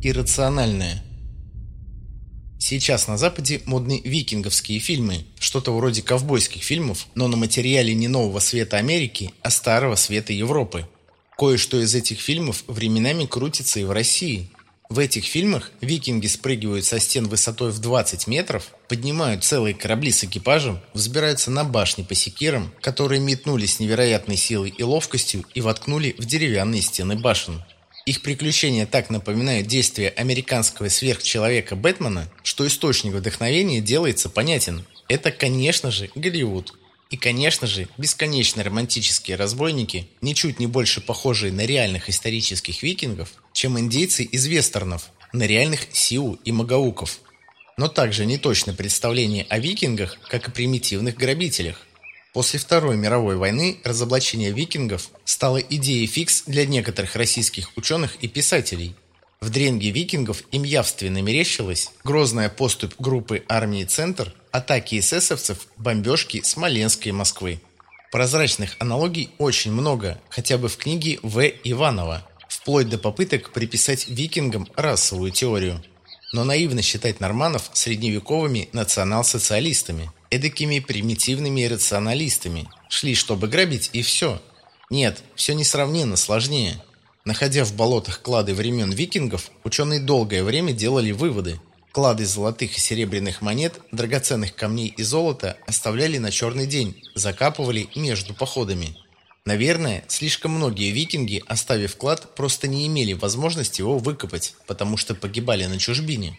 Иррациональное. Сейчас на Западе модны викинговские фильмы, что-то вроде ковбойских фильмов, но на материале не нового света Америки, а старого света Европы. Кое-что из этих фильмов временами крутится и в России. В этих фильмах викинги спрыгивают со стен высотой в 20 метров, поднимают целые корабли с экипажем, взбираются на башни по секирам, которые метнулись невероятной силой и ловкостью и воткнули в деревянные стены башен. Их приключения так напоминают действия американского сверхчеловека Бэтмена, что источник вдохновения делается понятен. Это, конечно же, Голливуд. И, конечно же, бесконечно романтические разбойники, ничуть не больше похожие на реальных исторических викингов, чем индейцы из вестернов, на реальных сиу и магауков. Но также неточное представление о викингах, как и примитивных грабителях. После Второй мировой войны разоблачение викингов стало идеей фикс для некоторых российских ученых и писателей. В дренге викингов им явственно мерещилась грозная поступь группы армии «Центр», атаки эсэсовцев, бомбежки Смоленской Москвы. Прозрачных аналогий очень много, хотя бы в книге В. Иванова, вплоть до попыток приписать викингам расовую теорию. Но наивно считать норманов средневековыми национал-социалистами – эдакими примитивными рационалистами. Шли, чтобы грабить, и все. Нет, все несравненно сложнее. Находя в болотах клады времен викингов, ученые долгое время делали выводы. Клады золотых и серебряных монет, драгоценных камней и золота оставляли на черный день, закапывали между походами. Наверное, слишком многие викинги, оставив клад, просто не имели возможности его выкопать, потому что погибали на чужбине.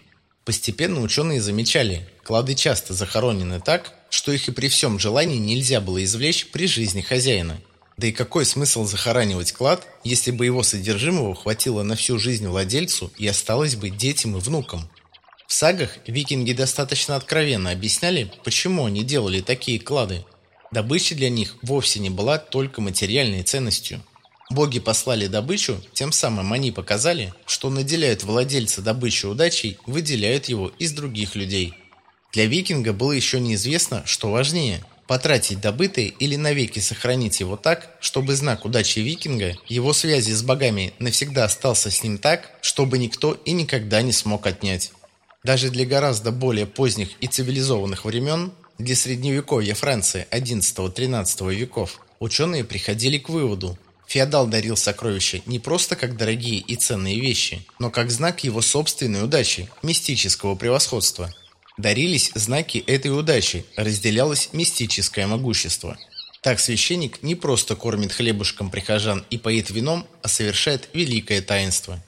Постепенно ученые замечали, клады часто захоронены так, что их и при всем желании нельзя было извлечь при жизни хозяина. Да и какой смысл захоранивать клад, если бы его содержимого хватило на всю жизнь владельцу и осталось бы детям и внукам? В сагах викинги достаточно откровенно объясняли, почему они делали такие клады. Добыча для них вовсе не была только материальной ценностью. Боги послали добычу, тем самым они показали, что наделяют владельца добычи удачей, выделяют его из других людей. Для викинга было еще неизвестно, что важнее – потратить добытое или навеки сохранить его так, чтобы знак удачи викинга, его связи с богами навсегда остался с ним так, чтобы никто и никогда не смог отнять. Даже для гораздо более поздних и цивилизованных времен, для средневековья Франции XI-XIII веков, ученые приходили к выводу, Феодал дарил сокровища не просто как дорогие и ценные вещи, но как знак его собственной удачи, мистического превосходства. Дарились знаки этой удачи, разделялось мистическое могущество. Так священник не просто кормит хлебушком прихожан и поит вином, а совершает великое таинство.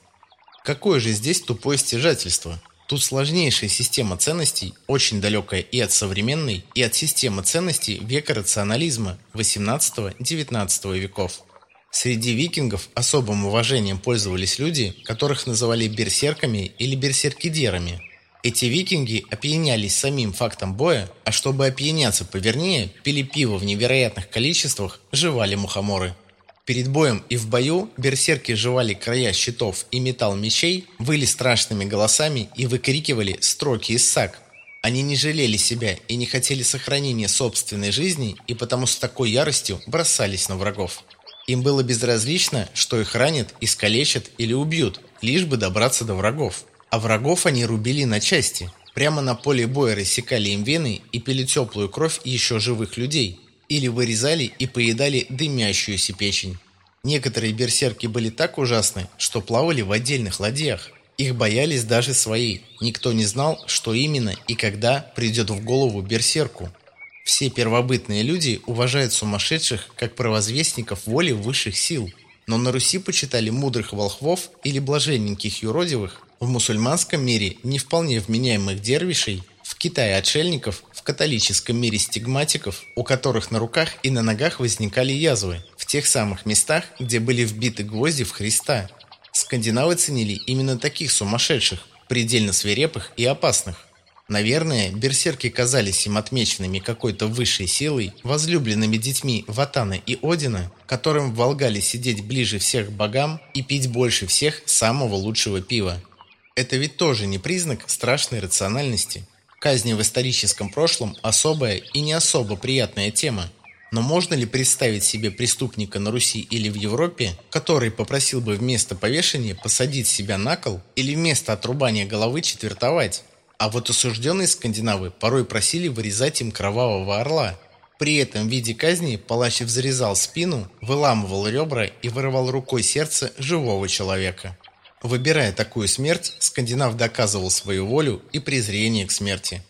Какое же здесь тупое стяжательство? Тут сложнейшая система ценностей, очень далекая и от современной, и от системы ценностей века рационализма 18-19 веков. Среди викингов особым уважением пользовались люди, которых называли берсерками или берсеркидерами. Эти викинги опьянялись самим фактом боя, а чтобы опьяняться повернее, пили пиво в невероятных количествах, жевали мухоморы. Перед боем и в бою берсерки жевали края щитов и металл мечей, выли страшными голосами и выкрикивали строки из саг. Они не жалели себя и не хотели сохранения собственной жизни, и потому с такой яростью бросались на врагов. Им было безразлично, что их ранят, искалечат или убьют, лишь бы добраться до врагов. А врагов они рубили на части. Прямо на поле боя рассекали им вены и пили теплую кровь еще живых людей. Или вырезали и поедали дымящуюся печень. Некоторые берсерки были так ужасны, что плавали в отдельных ладьях. Их боялись даже свои. Никто не знал, что именно и когда придет в голову берсерку. Все первобытные люди уважают сумасшедших как провозвестников воли высших сил. Но на Руси почитали мудрых волхвов или блаженненьких юродивых, в мусульманском мире не вполне вменяемых дервишей, в Китае отшельников, в католическом мире стигматиков, у которых на руках и на ногах возникали язвы, в тех самых местах, где были вбиты гвозди в Христа. Скандинавы ценили именно таких сумасшедших, предельно свирепых и опасных. Наверное, берсерки казались им отмеченными какой-то высшей силой, возлюбленными детьми Ватана и Одина, которым волгали сидеть ближе всех богам и пить больше всех самого лучшего пива. Это ведь тоже не признак страшной рациональности. Казни в историческом прошлом – особая и не особо приятная тема. Но можно ли представить себе преступника на Руси или в Европе, который попросил бы вместо повешения посадить себя на кол или вместо отрубания головы четвертовать? А вот осужденные скандинавы порой просили вырезать им кровавого орла. При этом в виде казни палач взрезал спину, выламывал ребра и вырывал рукой сердце живого человека. Выбирая такую смерть, скандинав доказывал свою волю и презрение к смерти.